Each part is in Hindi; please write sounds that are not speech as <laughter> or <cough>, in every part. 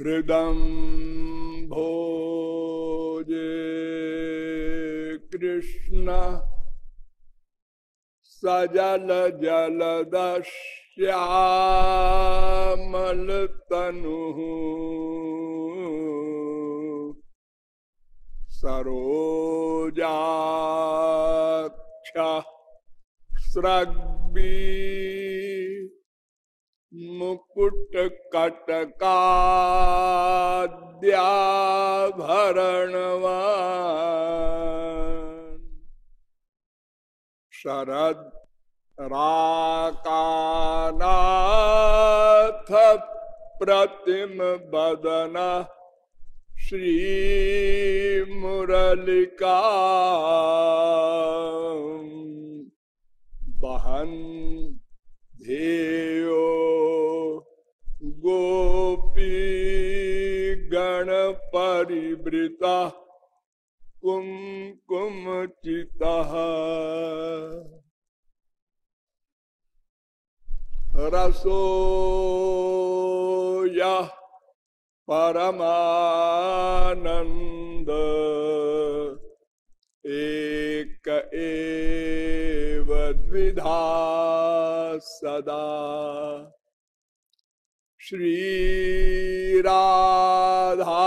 हृदम भोजे कृष्ण। सजल जलदश्यामल तनु सरोजाक्ष स्रग्बी मुकुट कटकाद्याभरणवान् शरद राकानाथ प्रतिम बदन श्री मुरलिका बहन ध्येयो गोपी गण परिवृता कुमकुम चिता। रसो यः परमानंद एक एव द्विधा सदा। श्री राधा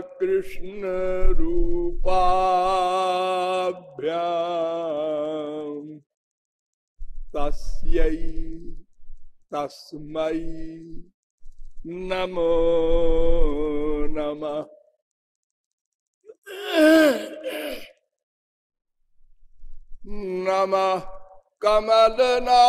कृष्ण रूपाभ्याम। तस्यै तस्मै नमो नमः। नमः कमलना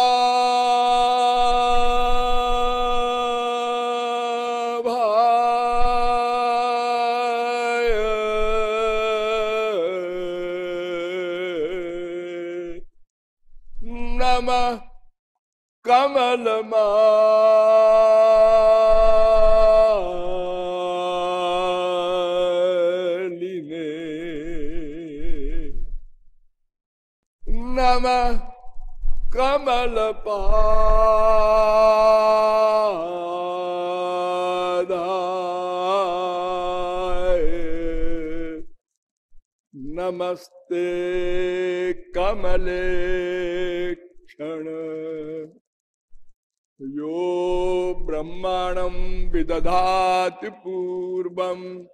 कमलमा नम विदधाति पूर्वम्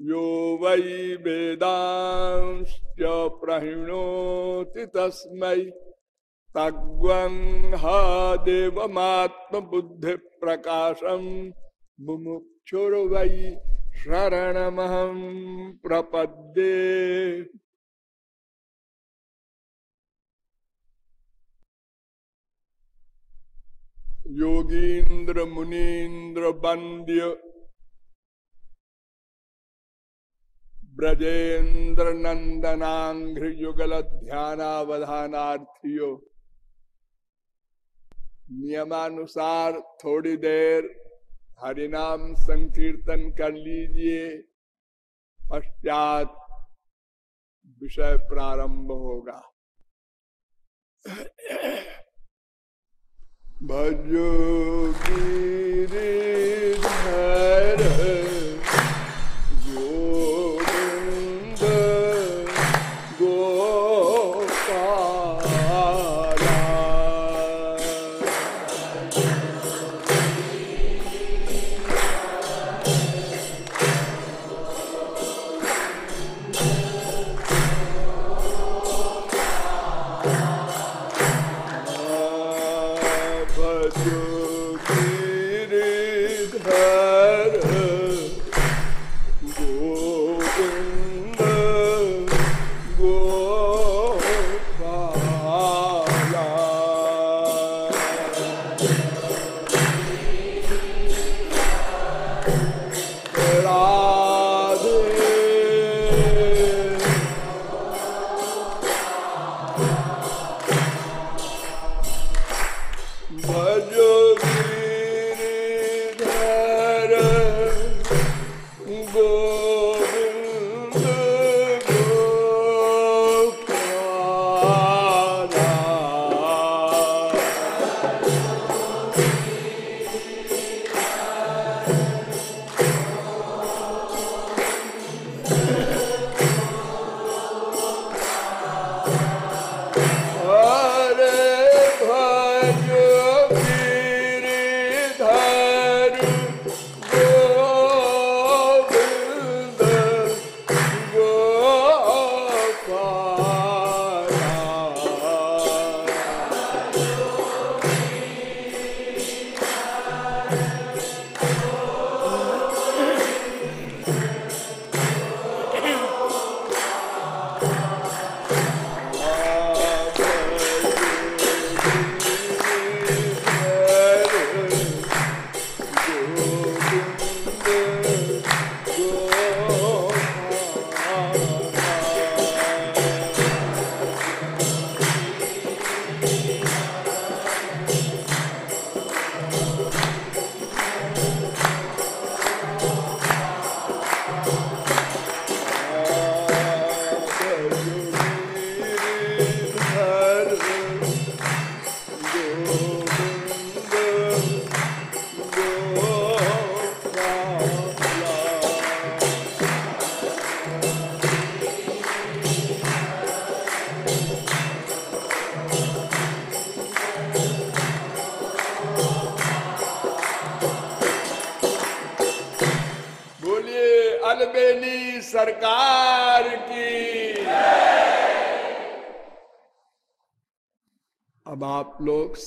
यो वै वेदांश्च प्रहिणोति तस्मै। तग्वं देवमात्मबुद्धिप्रकाशं मुमुक्षुर्वै शरणमहं प्रपद्ये। योगीन्द्र मुनीन्द्र वन्द्य ब्रजेन्द्र नंदनाघ्र युगल ध्यानावधानार्थियों, नियमानुसार थोड़ी देर हरिनाम संकीर्तन कर लीजिए, पश्चात विषय प्रारंभ होगा। भजो गिरिधर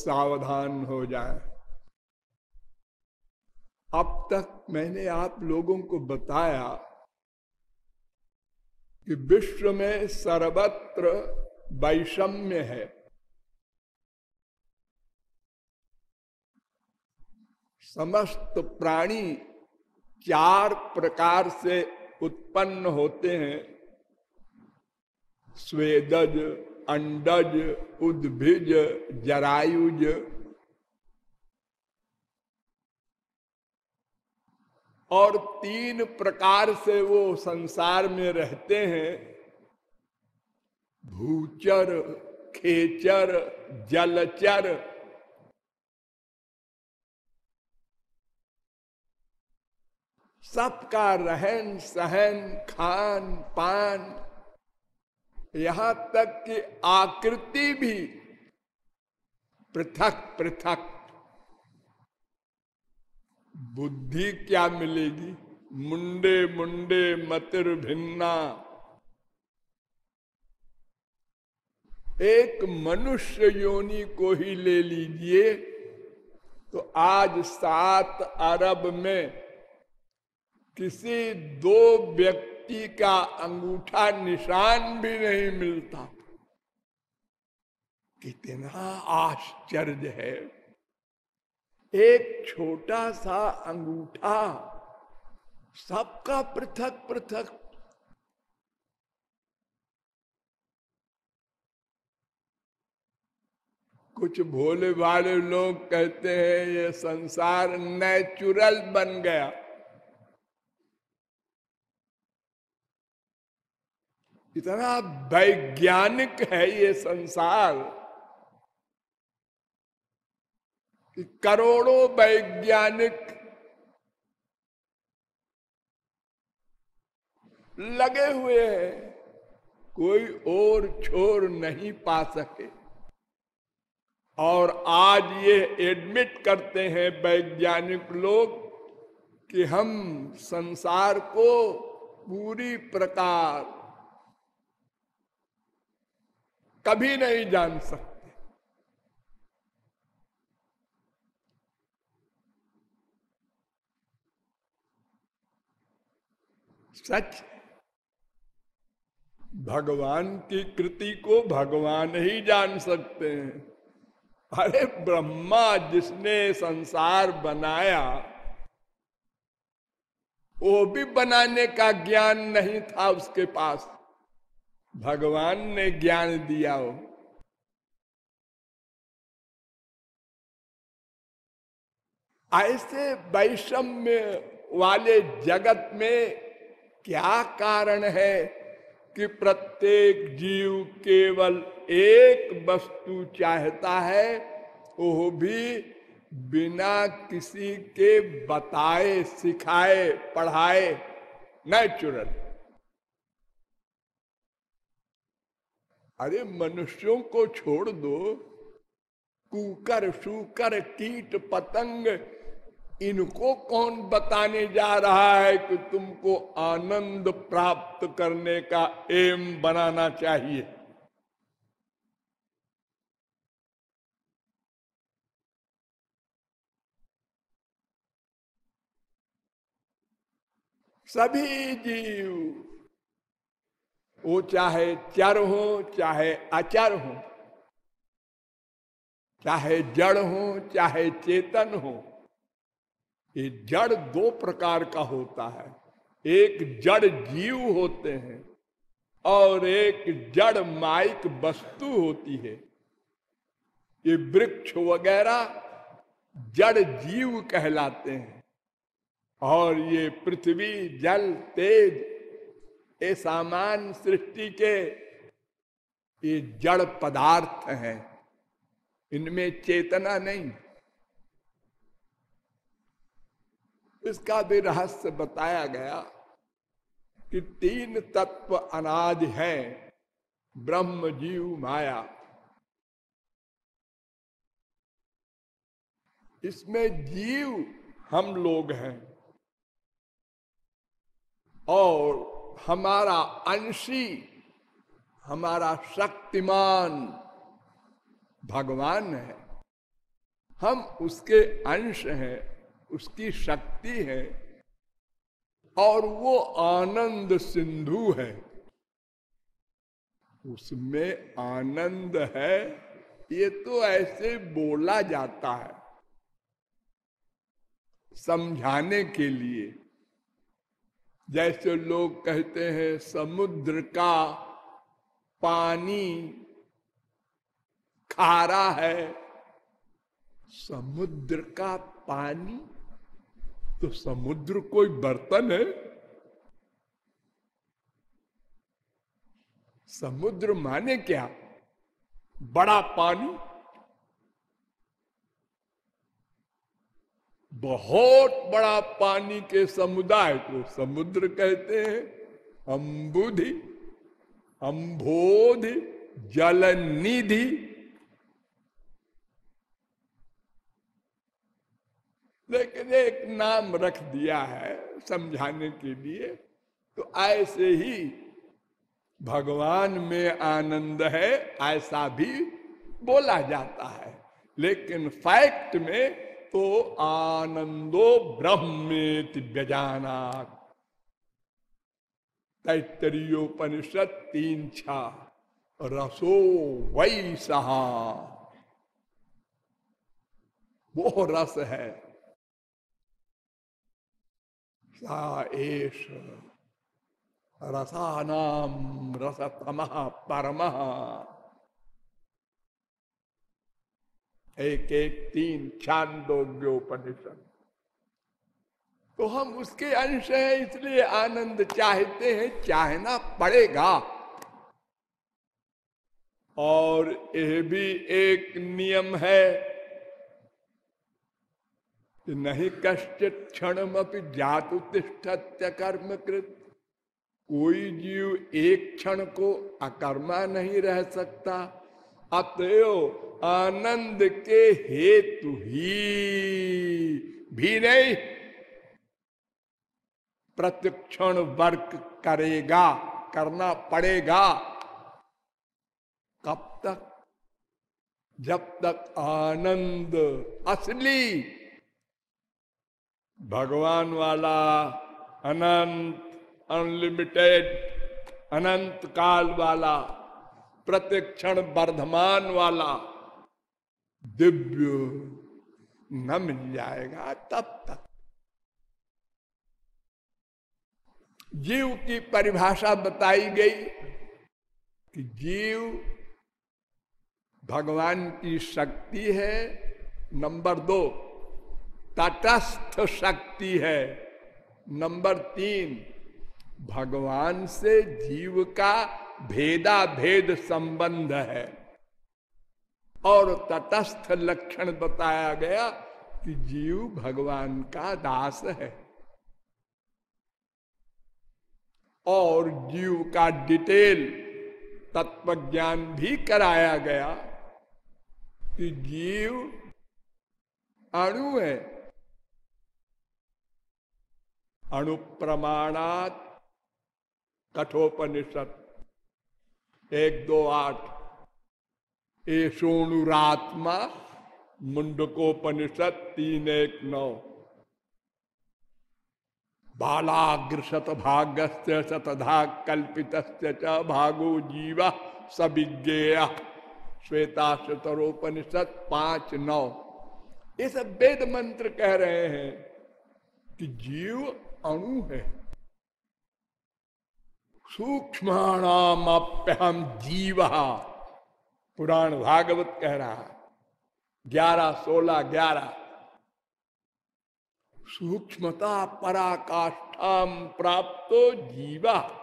सावधान हो जाए। अब तक मैंने आप लोगों को बताया कि विश्व में सर्वत्र वैषम्य है। समस्त प्राणी चार प्रकार से उत्पन्न होते हैं। स्वेदज अंडज, उद्भिज, जरायुज। और तीन प्रकार से वो संसार में रहते हैं। भूचर, खेचर, जलचर। सबका रहन सहन खान पान यहाँ तक कि आकृति भी पृथक पृथक। बुद्धि क्या मिलेगी? मुंडे मुंडे, मतिर भिन्ना। एक मनुष्य योनि को ही ले लीजिए तो आज सात अरब में किसी दो व्यक्ति का अंगूठा निशान भी नहीं मिलता। कितना आश्चर्य है। एक छोटा सा अंगूठा सबका पृथक पृथक। कुछ भोले वाले लोग कहते हैं, ये संसार नेचुरल बन गया। इतना वैज्ञानिक है ये संसार कि करोड़ों वैज्ञानिक लगे हुए हैं, कोई और छोर नहीं पा सके। और आज ये एडमिट करते हैं वैज्ञानिक लोग कि हम संसार को पूरी प्रकार कभी नहीं जान सकते। सच। भगवान की कृति को भगवान ही जान सकते हैं। अरे ब्रह्मा जिसने संसार बनाया, वो भी बनाने का ज्ञान नहीं था उसके पास। भगवान ने ज्ञान दिया हो। ऐसे वैषम्य वाले जगत में क्या कारण है कि प्रत्येक जीव केवल एक वस्तु चाहता है, वो भी बिना किसी के बताए, सिखाए, पढ़ाए नेचुरल अरे मनुष्यों को छोड़ दो। कुकर, शुकर, कीट, पतंग, इनको कौन बताने जा रहा है कि तुमको आनंद प्राप्त करने का एम बनाना चाहिए? सभी जीव वो चाहे चर हो, चाहे अचर हो, चाहे जड़ हो, चाहे चेतन हो, ये जड़ दो प्रकार का होता है। एक जड़ जीव होते हैं और एक जड़ माइक वस्तु होती है। ये वृक्ष वगैरह जड़ जीव कहलाते हैं और ये पृथ्वी, जल, तेज ये सामान सृष्टि के ये जड़ पदार्थ हैं। इनमें चेतना नहीं। इसका भी रहस्य बताया गया कि तीन तत्व अनाज हैं, ब्रह्म, जीव, माया। इसमें जीव हम लोग हैं और हमारा अंशी, हमारा शक्तिमान भगवान है। हम उसके अंश हैं, उसकी शक्ति है, और वो आनंद सिंधु है। उसमें आनंद है, ये तो ऐसे बोला जाता है, समझाने के लिए। जैसे लोग कहते हैं समुद्र का पानी खारा है, समुद्र का पानी? तो समुद्र कोई बर्तन है? समुद्र माने क्या? बड़ा पानी? बहुत बड़ा पानी के समुदाय को समुद्र कहते हैं। अम्बुधि अंबोधि जल निधि लेकिन एक नाम रख दिया है समझाने के लिए तो ऐसे ही भगवान में आनंद है, ऐसा भी बोला जाता है। लेकिन फैक्ट में तो आनंदो ब्रह्मेति व्यजाना तैतरीयोपनिषद तीन छा। रसो वही सहा वो रस है। एश रसानाम रसतम परम। एक एक तीन छांदोग्योपनिषद तो हम उसके अंश हैं, इसलिए आनंद चाहते हैं, चाहना पड़ेगा। और यह भी एक नियम है कि नहीं कश्चित क्षण जातु तिष्ठत्य कर्म कृत। कोई जीव एक क्षण को अकर्मा नहीं रह सकता, अतएव आनंद के हेतु ही भी नहीं। प्रतिक्षण वर्क करेगा, करना पड़ेगा। कब तक? जब तक आनंद असली। भगवान वाला अनंत अनलिमिटेड अनंत काल वाला, प्रतिक्षण वर्धमान वाला दिव्य न मिल जाएगा तब तक। जीव की परिभाषा बताई गई कि जीव भगवान की शक्ति है, नंबर दो, तटस्थ शक्ति है। नंबर तीन, भगवान से जीव का भेदा भेद संबंध है। और तटस्थ लक्षण बताया गया कि जीव भगवान का दास है। और जीव का डिटेल तत्व ज्ञान भी कराया गया कि जीव अणु है। अणु प्रमाणात कठोपनिषद एक दो आठ एशोणुरात्मा मुंडकोपनिषद तीन एक नौ। बालाग्रशत भागस्य शतधा कल्पित भागो जीवा सविज्ञेय। श्वेता शतरोपनिषद पाँच नौ। ये सब वेद मंत्र कह रहे हैं कि जीव अणु है। सूक्ष्माणाप्यहम जीव। पुराण भागवत कह रहा है। ग्यारह, सोलह, ग्यारह। सूक्ष्मता पराकाष्ठा प्राप्त जीवा।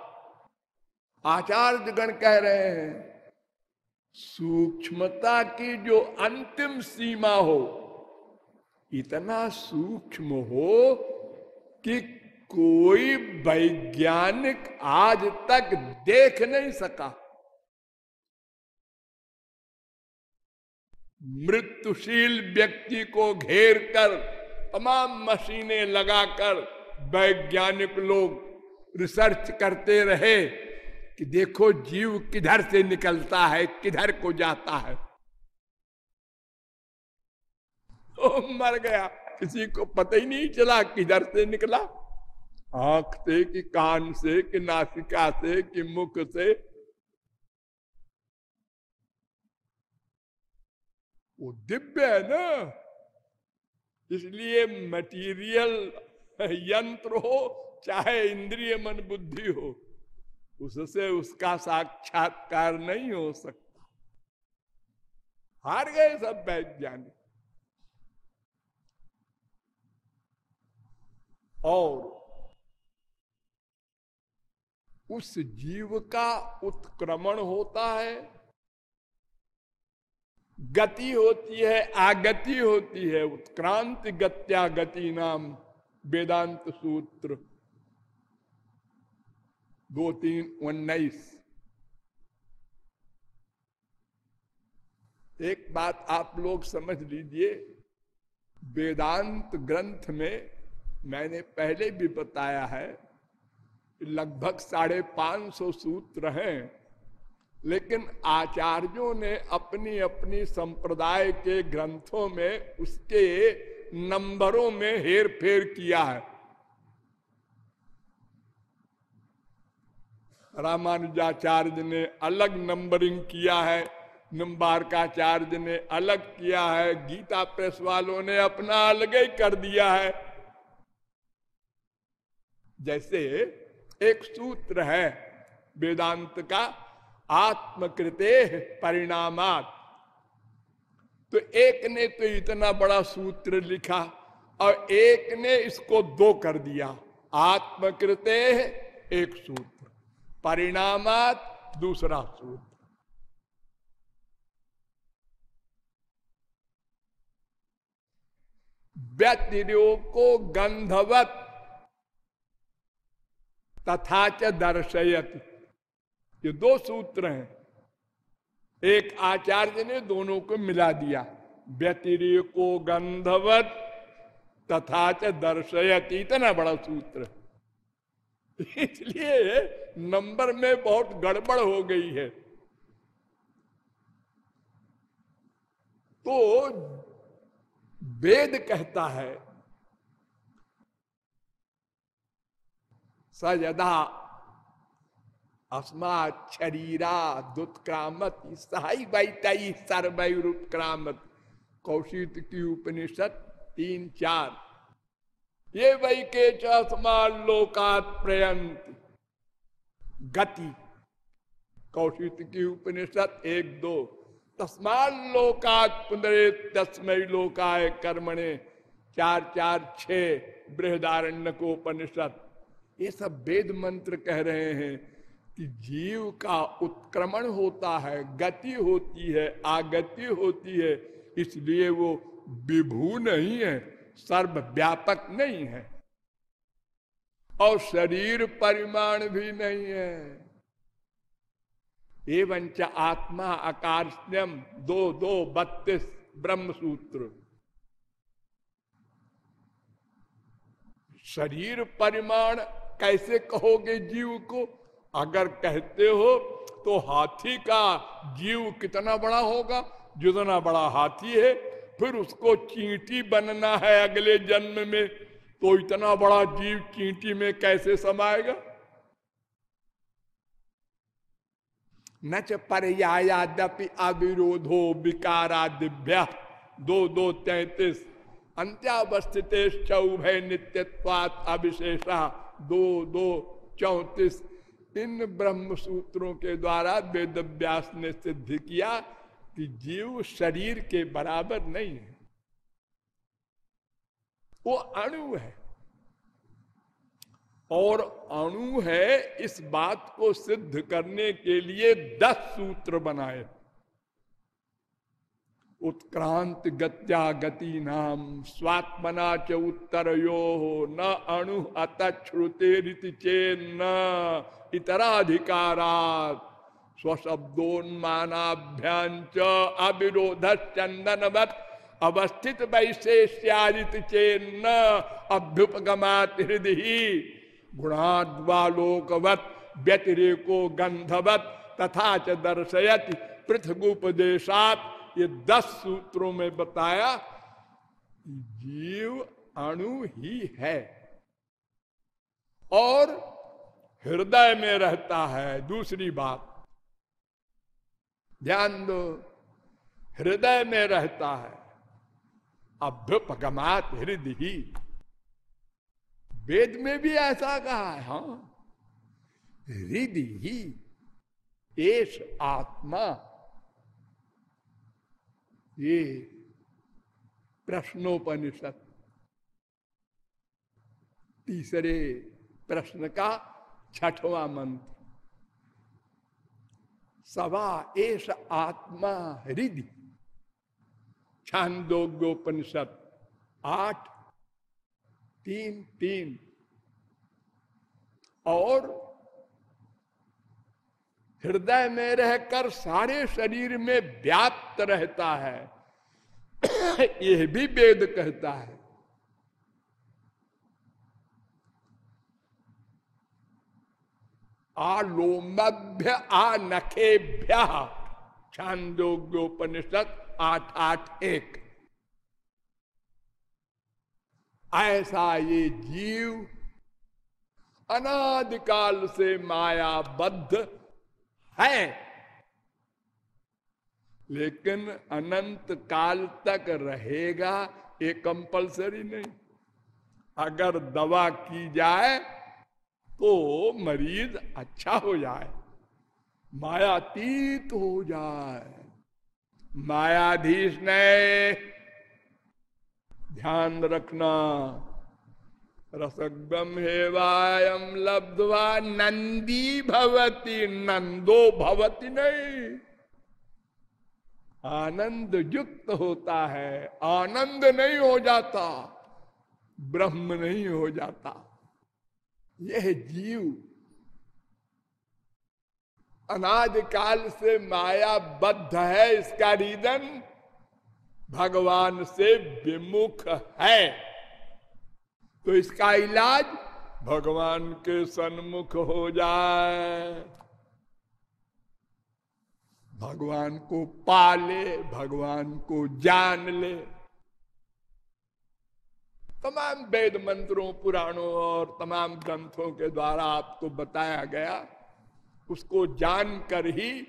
आचार्य गण कह रहे हैं, सूक्ष्मता की जो अंतिम सीमा हो, इतना सूक्ष्म हो कि कोई वैज्ञानिक आज तक देख नहीं सका। मृत्युशील व्यक्ति को घेर कर, तमाम मशीनें लगाकर वैज्ञानिक लोग रिसर्च करते रहे कि देखो जीव किधर से निकलता है, किधर को जाता है। तो मर गया। किसी को पता ही नहीं चला किधर से निकला। आँख से कि कान से कि नासिका से कि मुख से वो दिव्य है ना। इसलिए मटेरियल यंत्र हो, चाहे इंद्रिय मन बुद्धि हो, उससे उसका साक्षात्कार नहीं हो सकता। हार गए सब वैज्ञानिक। और उस जीव का उत्क्रमण होता है गति होती है, आगति होती है। उत्क्रांत गत्या गति नाम वेदांत सूत्र। दो तीन उन्नीस। एक बात आप लोग समझ लीजिए, वेदांत ग्रंथ में मैंने पहले भी बताया है लगभग साढ़े पाँच सौ सूत्र हैं। लेकिन आचार्यों ने अपनी अपनी संप्रदाय के ग्रंथों में उसके नंबरों में हेर फेर किया है। रामानुजाचार्य ने अलग नंबरिंग किया है, निम्बारकाचार्य ने अलग किया है, गीता प्रेस वालों ने अपना अलग ही कर दिया है। जैसे एक सूत्र है, वेदांत का आत्मकृते परिणामात। तो एक ने तो इतना बड़ा सूत्र लिखा और एक ने इसको दो कर दिया। आत्मकृते एक सूत्र, परिणामात दूसरा सूत्र। व्यतिरिको गंधवत तथा च दर्शयत। ये दो सूत्र हैं। एक आचार्य ने दोनों को मिला दिया। व्यतिरिको गंधवत तथा च दर्शयत। इतना बड़ा सूत्र। इसलिए नंबर में बहुत गड़बड़ हो गई है। तो वेद कहता है, सजदा अस्मात शरीरा दुत्क्रामत सहाई बैतई कौशित की उपनिषद तीन चार। ये वही के चमान लोकात प्रयंत गति। कौशित की उपनिषद एक दो। तस्मान लोकात पुनरे तस्मय लोकाय कर्मणे। चार चार छ बृहदारण्य को उपनिषद ये सब वेद मंत्र कह रहे हैं। जीव का उत्क्रमण होता है, गति होती है, आगति होती है, इसलिए वो विभू नहीं है सर्व व्यापक नहीं है। और शरीर परिमाण भी नहीं है। एवं च आत्मा आकाशम दो दो बत्तीस ब्रह्म सूत्र शरीर परिमाण कैसे कहोगे जीव को? अगर कहते हो तो हाथी का जीव कितना बड़ा होगा? जितना बड़ा हाथी है, फिर उसको चींटी बनना है अगले जन्म में। तो इतना बड़ा जीव चींटी में कैसे समाएगा? न च अविरोधो विकारा दिव्या दो दो तैतीस। अंत्यावस्थित चौभय नित्यत्वात अविशेषा। दो दो चौतीस। इन ब्रह्म सूत्रों के द्वारा वेद व्यास ने सिद्ध किया कि जीव शरीर के बराबर नहीं है। वो अणु है। और अणु है इस बात को सिद्ध करने के लिए दस सूत्र बनाए। उत्क्रांत गत्या गति नाम, स्वात्मना च उत्तर यो न अणु अतश्रुते चेन्न इतराधिकारात स्वशब्दोन्मानाभ्यांच अविरोध चंदनवत अवस्थित वैशेष्यादित चेन्न अभ्युपगमात हृदय गुणाद्वालोकवत व्यतिरेको गंधवत तथा च दर्शयत पृथ्वोपदेशात ये दस सूत्रों में बताया, जीव अणु ही है। और हृदय में रहता है, दूसरी बात। ध्यान दो, हृदय में रहता है। अभ्युपगमात हृदय ही वेद में भी ऐसा कहा है हाँ। हृदय ही एस आत्मा। ये प्रश्नोपनिषद। तीसरे प्रश्न का छठवा मंत्र। सवा एस आत्मा हृदय छांदोग्योपनिषद आठ, तीन तीन। और हृदय में रहकर सारे शरीर में व्याप्त रहता है। <coughs> यह भी वेद कहता है। आलोमभ्य आनखेभ्य। छांदोग्योपनिषद आठ आठ एक। ऐसा ये जीव अनादिकाल से मायाबद्ध है। लेकिन अनंत काल तक रहेगा, ये कंपलसरी नहीं। अगर दवा की जाए तो मरीज़ अच्छा हो जाए, मायातीत हो जाए। मायाधीश ने ध्यान रखना, रसगम हेवायम लब्धवा, नंदी भवती, नंदो भवती नहीं। आनंद युक्त होता है, आनंद नहीं हो जाता, ब्रह्म नहीं हो जाता। यह जीव अनादिकाल से मायाबद्ध है, इसका रीजन भगवान से विमुख है। तो इसका इलाज भगवान के सन्मुख हो जाए। भगवान को पाले, भगवान को जान ले। तमाम वेद मंत्रों, पुराणों और तमाम ग्रंथों के द्वारा आपको बताया गया, उसको जानकर ही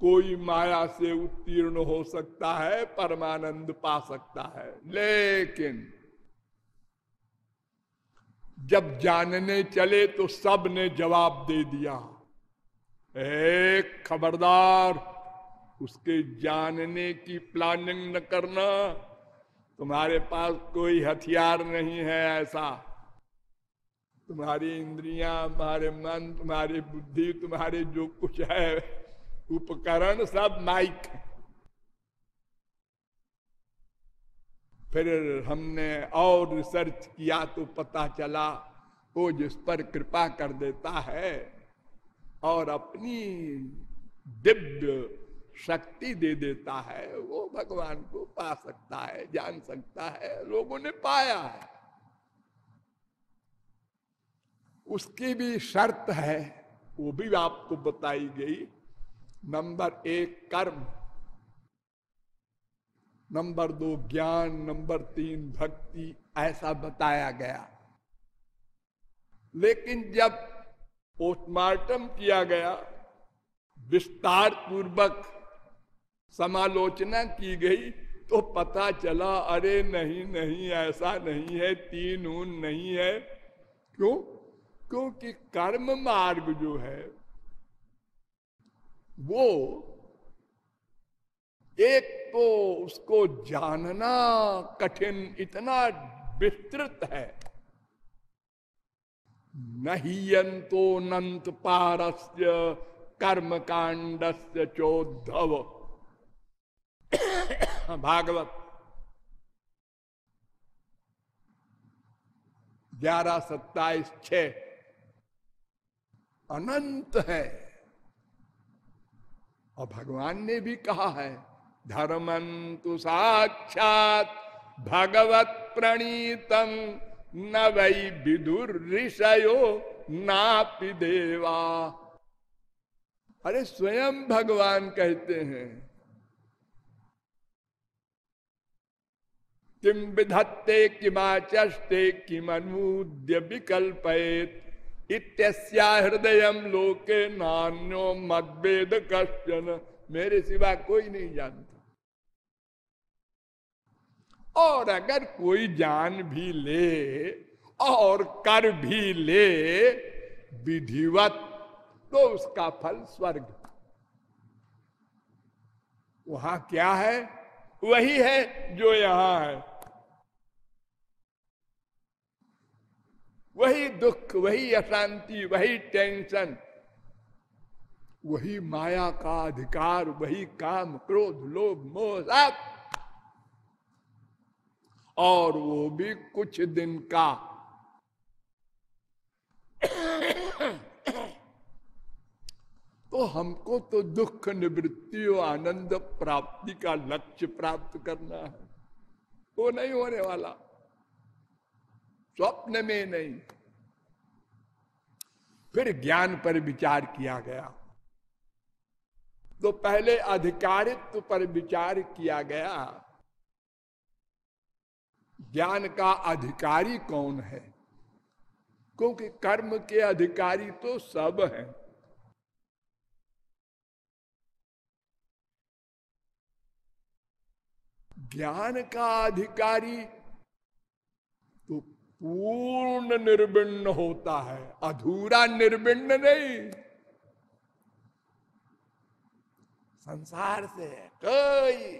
कोई माया से उत्तीर्ण हो सकता है, परमानंद पा सकता है। लेकिन जब जानने चले तो सबने जवाब दे दिया। एक खबरदार, उसके जानने की प्लानिंग न करना। तुम्हारे पास कोई हथियार नहीं है ऐसा। तुम्हारी इंद्रियाँ, तुम्हारे मन, तुम्हारी बुद्धि, तुम्हारे जो कुछ है, उपकरण सब माइक। फिर हमने और रिसर्च किया तो पता चला, वो जिस पर कृपा कर देता है, और अपनी दिव्य शक्ति दे देता है, वो भगवान को पा सकता है, जान सकता है, लोगों ने पाया है। उसकी भी शर्त है, वो भी आपको बताई गई। नंबर एक, कर्म। नंबर दो, ज्ञान। नंबर तीन, भक्ति, ऐसा बताया गया। लेकिन जब पोस्टमार्टम किया गया विस्तार पूर्वक समालोचना की गई तो पता चला, अरे नहीं नहीं, ऐसा नहीं है तीन ऊन नहीं है। क्यों? क्योंकि कर्म मार्ग जो है, वो एक तो उसको जानना कठिन, इतना विस्तृत है। नहियंतो नंत पारस्य कर्म कांडस्य चोद्धव। भागवत ग्यारह, सत्ताईस छ अनंत है। और भगवान ने भी कहा है धर्मंतु साक्षात भगवत प्रणीतम न वही विदुर ऋषयो नापि देवा। अरे स्वयं भगवान कहते हैं किम विधत्ते किमाचस्ते किमनूद्य विकल्पयत इत्या हृदय लोके नान्यो मतभेद कश्चन। मेरे सिवा कोई नहीं जानता। और अगर कोई जान भी ले, और कर भी ले, विधिवत तो उसका फल स्वर्ग। वहाँ क्या है? वही है जो यहाँ है। वही दुख, वही अशांति, वही टेंशन, वही माया का अधिकार, वही काम, क्रोध, लोभ, मोह और वो भी कुछ दिन का। तो हमको तो दुख, निवृत्ति और आनंद प्राप्ति का लक्ष्य प्राप्त करना है। वो नहीं होने वाला। स्वप्न में नहीं। फिर ज्ञान पर विचार किया गया। तो पहले अधिकारित्व पर विचार किया गया। ज्ञान का अधिकारी कौन है? क्योंकि कर्म के अधिकारी तो सब हैं। ज्ञान का अधिकारी पूर्ण निर्विण्ण होता है, अधूरा निर्विण्ण नहीं। संसार से कोई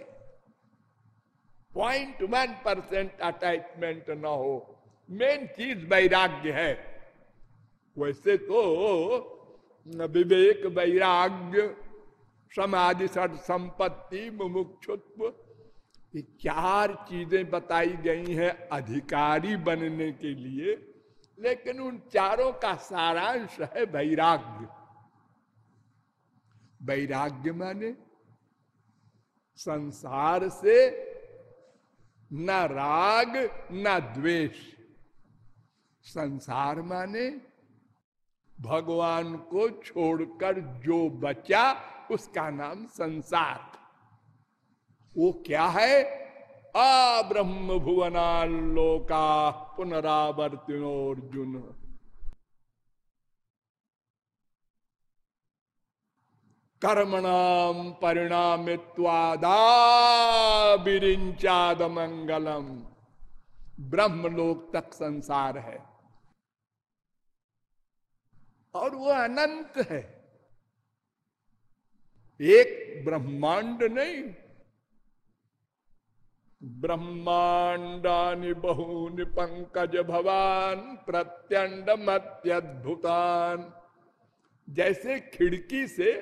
पॉइंट वन परसेंट अटैचमेंट न हो। मेन चीज़ वैराग्य है। वैसे तो विवेक, वैराग्य, समाधि सट संपत्ति, मुमुक्षुत्व ये चार चीज़ें बताई गई हैं अधिकारी बनने के लिए, लेकिन उन चारों का सारांश है वैराग्य। वैराग्य माने संसार से न राग, न द्वेष। संसार माने भगवान को छोड़कर जो बचा, उसका नाम संसार। वो क्या है? आ ब्रह्म भुवनालोका पुनरावर्तिनोर्जुन कर्मणाम परिणामित्वादाबिरिंचाद मंगलम ब्रह्मलोक तक संसार है। और वो अनंत है। एक ब्रह्मांड नहीं ब्रह्मांडानि बहूनि पंकज भवान प्रत्यंड मत्यद्भुतान जैसे खिड़की से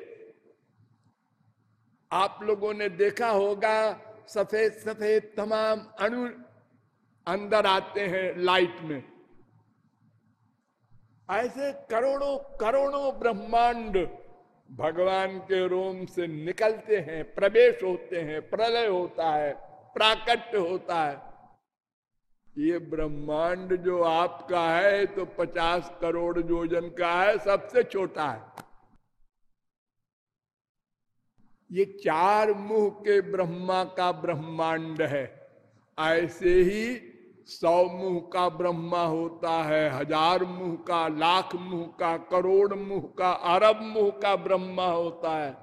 आप लोगों ने देखा होगा, सफ़ेद सफ़ेद तमाम अणु अंदर आते हैं लाइट में। ऐसे करोड़ों करोड़ों ब्रह्मांड भगवान के रोम से निकलते हैं, प्रवेश होते हैं, प्रलय होता है। प्राकट्य होता है। ये ब्रह्मांड जो आपका है तो पचास करोड़ योजन का है, सबसे छोटा है। ये चार मुँह के ब्रह्मा का ब्रह्मांड है। ऐसे ही सौ मुँह का ब्रह्मा होता है, हज़ार मुँह का, लाख मुँह का, करोड़ मुँह का, अरब मुँह का ब्रह्मा होता है।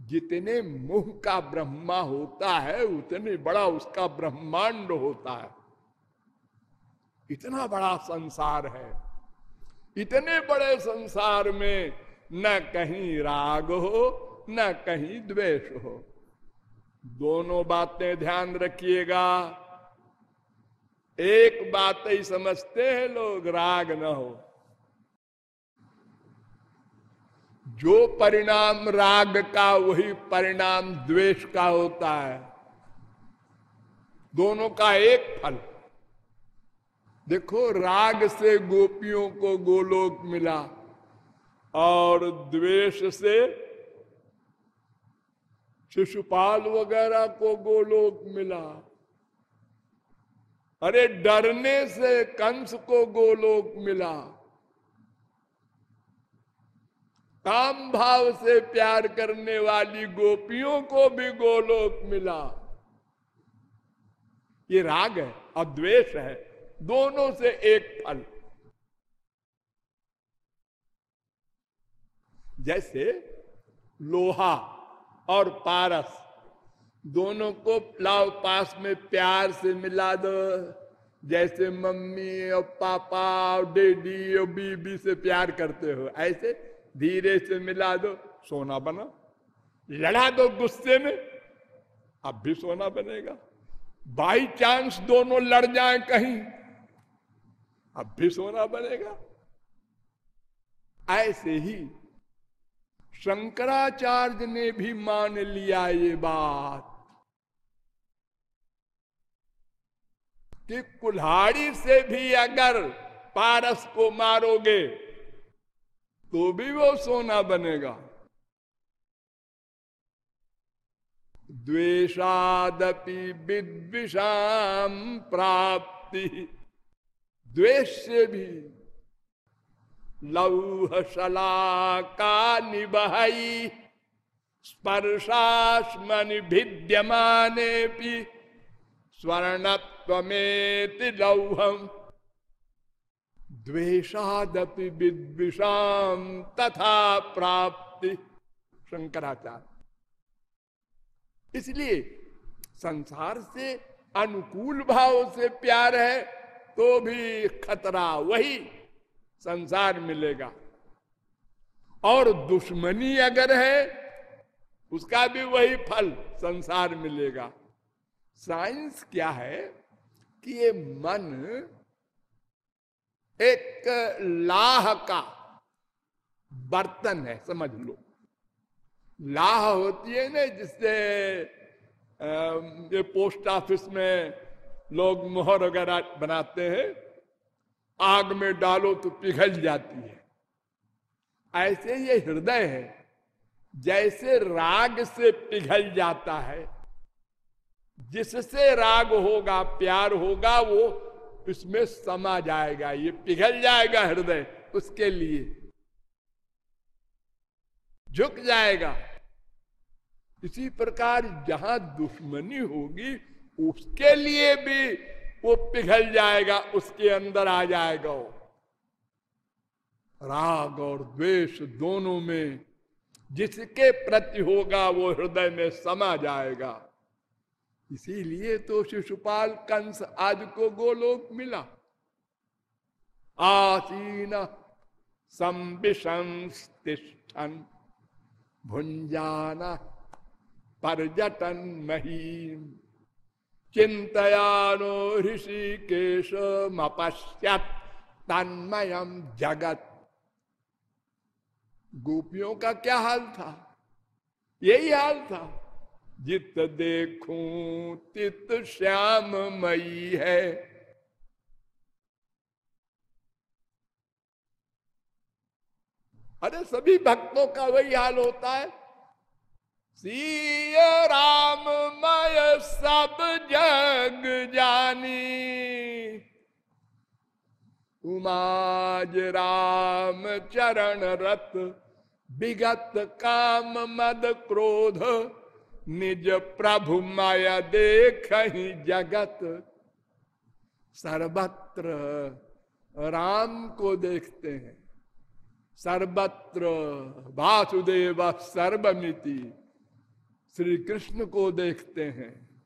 जितने मुँह का ब्रह्मा होता है, उतने बड़ा उसका ब्रह्मांड होता है। इतना बड़ा संसार है। इतने बड़े संसार में न कहीं राग हो, न कहीं द्वेष हो। दोनों बातें ध्यान रखिएगा। एक बात ही समझते हैं लोग, राग न हो। जो परिणाम राग का, वही परिणाम द्वेष का होता है। दोनों का एक फल। देखो, राग से गोपियों को गोलोक मिला और द्वेष से शिशुपाल वगैरह को गोलोक मिला। अरे डरने से कंस को गोलोक मिला। काम भाव से प्यार करने वाली गोपियों को भी गोलोक मिला। ये राग है, अद्वेष है, दोनों से एक फल। जैसे लोहा और पारस, दोनों को लाओ पास में प्यार से मिला दो। जैसे मम्मी और पापा और डेडी और बीबी से प्यार करते हो, ऐसे धीरे से मिला दो। सोना बना। लड़ा दो गुस्से में। अब भी सोना बनेगा। बाई चांस दोनों लड़ जाए कहीं। अब भी सोना बनेगा। ऐसे ही शंकराचार्य ने भी मान लिया ये बात कि कुल्हाड़ी से भी अगर पारस को मारोगे तो भी वो सोना बनेगा। द्वेशादपि विद्विषाम प्राप्ति। द्वेष से भी। लौह का निबहई स्पर्शास्मनि भिद्यमाने स्वर्णत्वमेति लौहम। द्वेशादपि विद्विषाम तथा प्राप्ति। शंकराचार्य। इसलिए संसार से अनुकूल भाव से प्यार है तो भी खतरा वही संसार मिलेगा। और दुश्मनी अगर है, उसका भी वही फल संसार मिलेगा। साइंस क्या है कि ये मन एक लाह का बर्तन है, समझ लो। लाह होती है ना, जिससे ये पोस्ट ऑफ़िस में लोग मोहर वगैरह बनाते हैं, आग में डालो तो पिघल जाती है। ऐसे ये हृदय है, जैसे राग से पिघल जाता है। जिससे राग होगा, प्यार होगा, वो इसमें समा जाएगा, ये पिघल जाएगा हृदय उसके लिए। झुक जाएगा। इसी प्रकार जहाँ दुश्मनी होगी, उसके लिए भी वो पिघल जाएगा, उसके अंदर आ जाएगा वो। राग और द्वेष दोनों में जिसके प्रति होगा वो हृदय में समा जाएगा। इसीलिए तो शिशुपाल कंस आज को गोलोक मिला। आसीन संबिशंस्तिष्ठन भुंजाना पर्यटन महीम। चिंतयानो ऋषिकेश मपश्यत तन्मयम जगत। गोपियों का क्या हाल था? यही हाल था। जित देखूँ, तित श्याम मई है। अरे, सभी भक्तों का वही हाल होता है। सिय राम मय सब जग जानी। उमाज राम चरण रत विगत काम मद क्रोध। निज प्रभु माया देख ही जगत। सर्वत्र राम को देखते हैं। सर्वत्र वासुदेव सर्वमिति श्री कृष्ण को देखते हैं।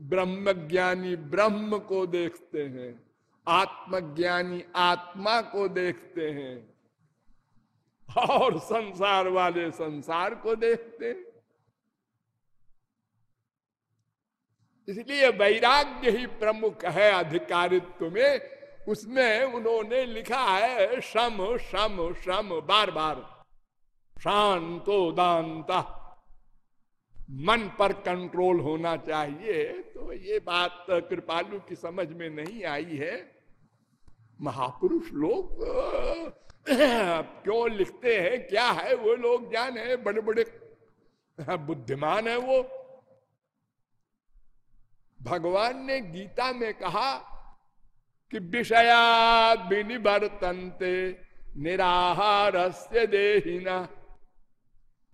ब्रह्म ज्ञानी ब्रह्म को देखते हैं। आत्मज्ञानी आत्मा को देखते हैं। और संसार वाले संसार को देखते हैं। इसलिए वैराग्य ही प्रमुख है अधिकारित्व में। उसमें उन्होंने लिखा है, शम शम शम, बार बार। शांतो दानता मन पर कंट्रोल होना चाहिए। तो ये बात कृपालु की समझ में नहीं आई है। महापुरुष लोग, क्यों लिखते हैं? क्या है वो लोग? जाने बड़े बड़े बुद्धिमान है वो। भगवान ने गीता में कहा कि विषया विनिवर्तनते निराहार से देहिना।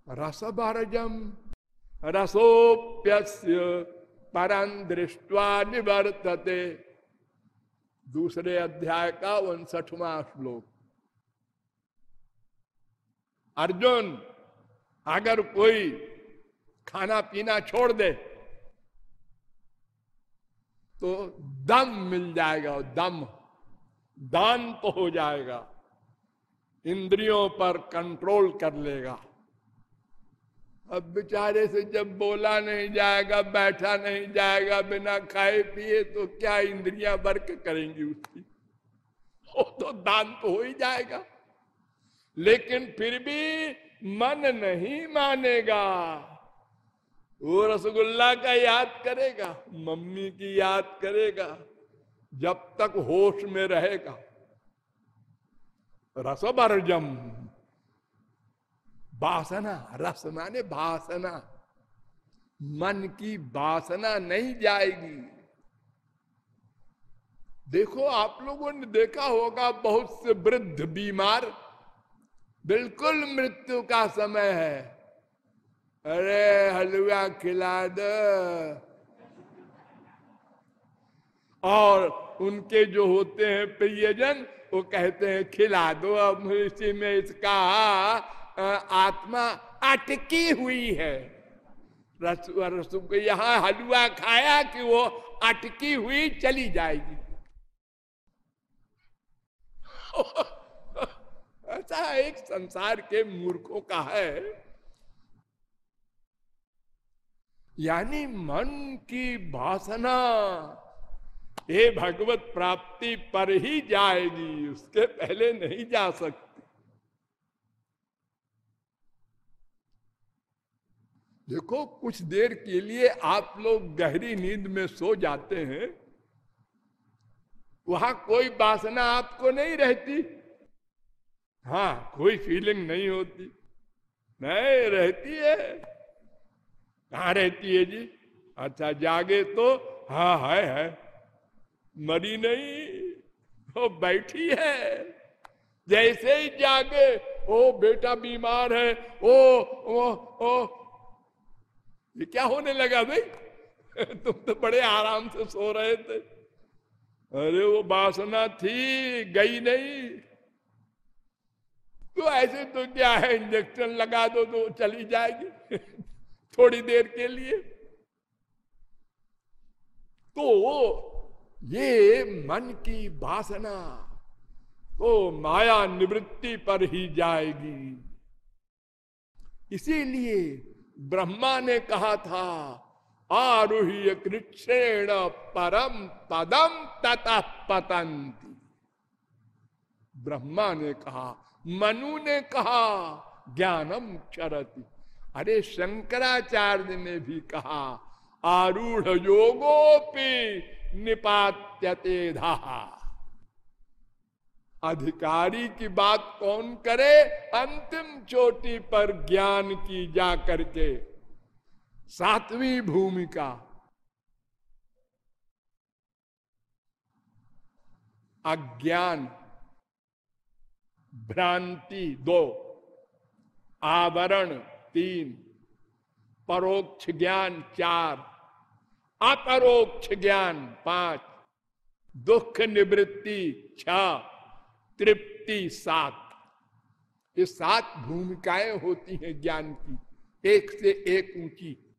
रसभरजम रसोप्यस्य परम दृष्टवा निवर्तते। दूसरे अध्याय का उनसठवा श्लोक। अर्जुन, अगर कोई खाना पीना छोड़ दे तो दम मिल जाएगा, दम, दान तो हो जाएगा। इंद्रियों पर कंट्रोल कर लेगा। अब बेचारे से जब बोला नहीं जाएगा, बैठा नहीं जाएगा, बिना खाए पिए तो क्या इंद्रियाँ वर्क करेंगी उसकी? वो तो दान तो हो ही जाएगा। लेकिन फिर भी मन नहीं मानेगा। वो रसगुल्ला का याद करेगा, मम्मी की याद करेगा, जब तक होश में रहेगा। रसबरजम वासना रस माने वासना मन की बासना नहीं जाएगी। देखो, आप लोगों ने देखा होगा, बहुत से वृद्ध बीमार, बिल्कुल मृत्यु का समय है। अरे हलवा खिला दो। और उनके जो होते हैं प्रियजन, वो कहते हैं, खिला दो अब इसी में इसका आत्मा अटकी हुई है। रस रस यहाँ हलवा खाया कि वो अटकी हुई चली जाएगी। <laughs> ऐसा एक संसार के मूर्खों का है। यानी मन की वासना ये भगवत प्राप्ति पर ही जाएगी, उसके पहले नहीं जा सकती। देखो, कुछ देर के लिए आप लोग गहरी नींद में सो जाते हैं, वहाँ कोई वासना आपको नहीं रहती। हाँ कोई फीलिंग नहीं होती। नहीं रहती है। कहा रहती है जी। अच्छा जागे तो हाँ है है मरी नहीं, वो बैठी है। जैसे ही जागे, ओ, बेटा बीमार है, ओ ओ ओ। ये क्या होने लगा भाई? <laughs> तुम तो बड़े आराम से सो रहे थे। अरे, वो वासना थी, गई नहीं। तो ऐसे तो क्या है, इंजेक्शन लगा दो तो चली जाएगी। <laughs> थोड़ी देर के लिए। तो ये मन की वासना तो माया निवृत्ति पर ही जाएगी। इसीलिए ब्रह्मा ने कहा था, आरूह्य कृष्ण परम पदम ततः पतंती ब्रह्मा ने कहा, मनु ने कहा, ज्ञानम चरती। अरे शंकराचार्य ने भी कहा, आरूढ़ योगोपि निपात्यते धा। अधिकारी की बात कौन करे, अंतिम चोटी पर ज्ञान की जा करके। सातवीं भूमिका। अज्ञान। भ्रांति दो। आवरण। तीन, परोक्ष ज्ञान चार, अपरोक्ष ज्ञान पाँच, दुख निवृत्ति छ, तृप्ति सात। ये सात भूमिकाएँ होती हैं ज्ञान की। एक से एक ऊँची।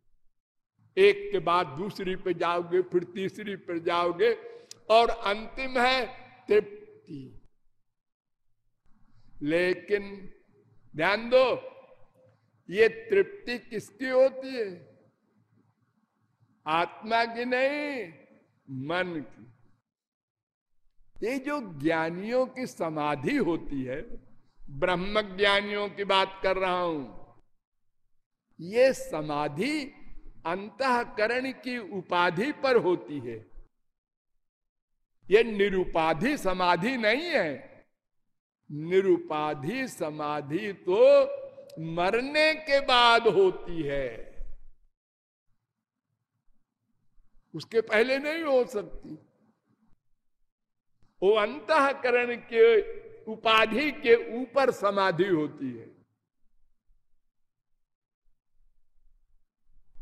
एक के बाद दूसरी पे जाओगे, फिर तीसरी पर जाओगे और अंतिम है तृप्ति। लेकिन ध्यान दो ये तृप्ति किसकी होती है? आत्मा की नहीं, मन की। ये जो ज्ञानियों की समाधि होती है ब्रह्म ज्ञानियों की बात कर रहा हूँ, ये समाधि अंतकरण की उपाधि पर होती है। ये निरुपाधि समाधि नहीं है। निरुपाधि समाधि तो मरने के बाद होती है। उसके पहले नहीं हो सकती। वो अंतकरण के उपाधि के ऊपर समाधि होती है।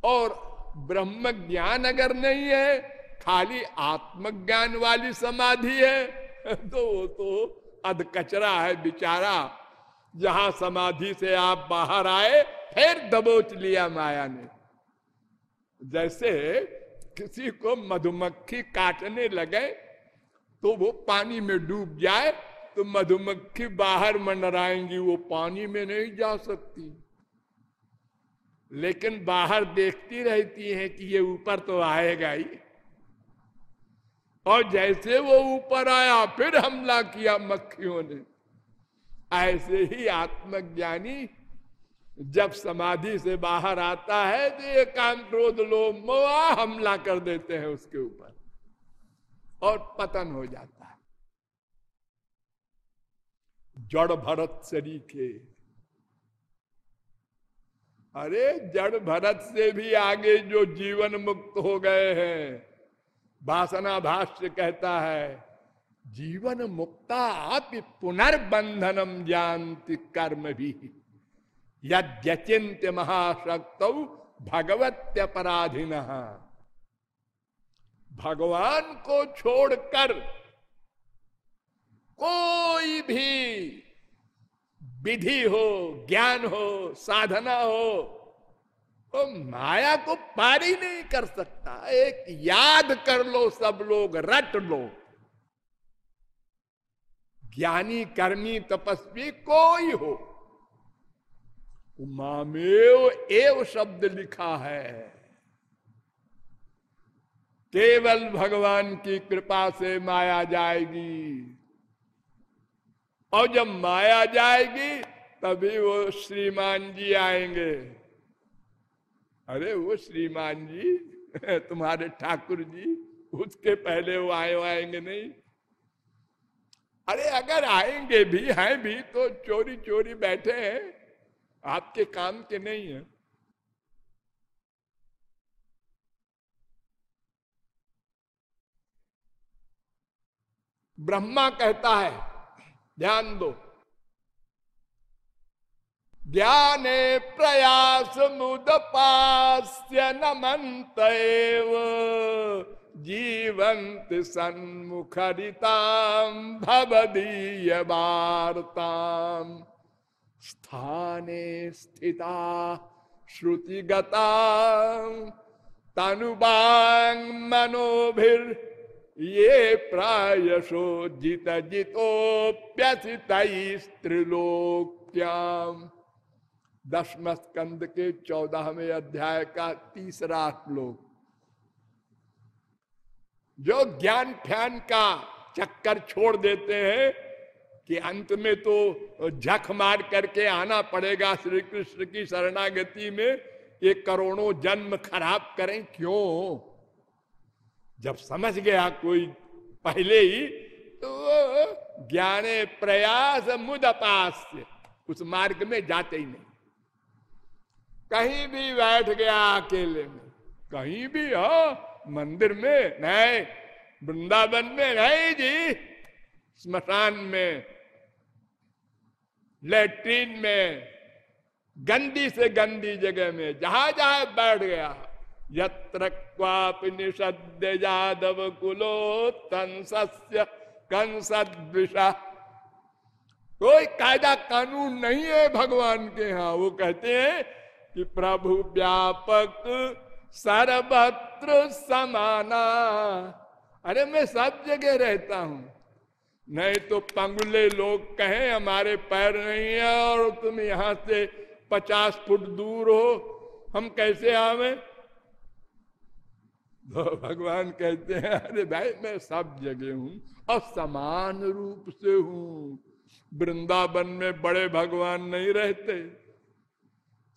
और ब्रह्म ज्ञान अगर नहीं है, खाली आत्मज्ञान वाली समाधि है <laughs> तो वो तो अध कचरा है, बिचारा। जहाँ समाधि से आप बाहर आए, फिर दबोच लिया माया ने। जैसे किसी को मधुमक्खी काटने लगे तो वो पानी में डूब जाए तो मधुमक्खी बाहर मंडराएँगी, वो पानी में नहीं जा सकती। लेकिन बाहर देखती रहती है कि ये ऊपर तो आएगा ही। और जैसे वो ऊपर आया, फिर हमला किया मक्खियों ने। ऐसे ही आत्मज्ञानी जब समाधि से बाहर आता है तो ये काम क्रोध लो मोआ हमला कर देते हैं उसके ऊपर और पतन हो जाता है। जड़ भरत के। अरे, जड़ भरत से भी आगे जो जीवन मुक्त हो गए हैं भाषणा भाष्य कहता है जीवन मुक्ता आप पुनर्बंधनम जानती कर्म भी यद्यचिंत महाशक्त भगवत भगवत्यपराधीन। भगवान को छोड़कर कोई भी विधि हो, ज्ञान हो, साधना हो तो माया को पारी नहीं कर सकता। एक याद कर लो सब लोग, रट लो। ज्ञानी, कर्मी, तपस्वी कोई हो। उमामेव एव शब्द लिखा है। केवल भगवान की कृपा से माया जाएगी। और जब माया जाएगी, तभी वो श्रीमान जी आएँगे। अरे, वो श्रीमान जी, <laughs> तुम्हारे ठाकुर जी, उसके पहले वो आए आएँगे नहीं। अरे, अगर आएँगे भी, हैं भी तो चोरी चोरी बैठे हैं। आपके काम के नहीं है। ब्रह्मा कहता है, ध्यान दो। ज्ञाने प्रयास मुदपास्य नमंत जीवंत सन्मुखरिताम भवदीय वार्ताम स्थाने स्थिता श्रुतिगता तनुबांग मनोभिर ये प्रायशो जित जितोप्यसित त्रिलोक्याम दसम स्कंद के चौदहवें अध्याय का तीसरा श्लोक। जो ज्ञान फ्यान का चक्कर छोड़ देते हैं कि अंत में तो झक मार करके आना पड़ेगा श्री कृष्ण की शरणागति में ये करोड़ों जन्म खराब करें क्यों? जब समझ गया कोई पहले ही तो ज्ञाने प्रयास मुदपास उस मार्ग में जाते ही नहीं। कहीं भी बैठ गया अकेले में, कहीं भी, हो मंदिर में नहीं, वृंदावन में नहीं जी। स्मशान में, लेट्रीन में, गंदी से गंदी जगह में, जहाँ जहाँ बैठ गया। यत्र निषद्य यादव कुलो तंस्य कंसद्विषा कोई कायदा कानून नहीं है भगवान के यहाँ। वो कहते हैं कि प्रभु व्यापक सर्वत्र समाना। अरे मैं सब जगह रहता हूँ। नहीं तो पंगुले लोग कहें, हमारे पैर नहीं है और तुम यहाँ से पचास फुट दूर हो। हम कैसे आवे? तो भगवान कहते हैं, अरे भाई, मैं सब जगह हूँ और समान रूप से हूँ। वृंदावन में बड़े भगवान नहीं रहते।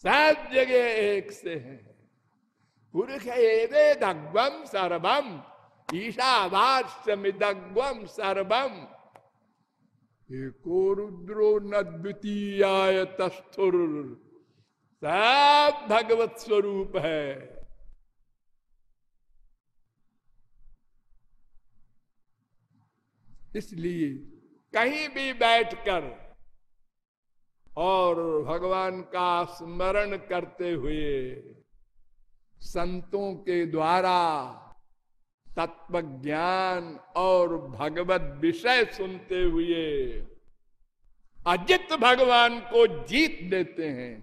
सब जगह एक से है। पुरुष सर्वम सर्वम एको रुद्रो न द्वितीय तस्थुर। सब भगवत स्वरूप है इसलिए कहीं भी बैठकर और भगवान का स्मरण करते हुए संतों के द्वारा तत्व ज्ञान और भगवत विषय सुनते हुए अजित भगवान को जीत देते हैं।